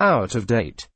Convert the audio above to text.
out of date.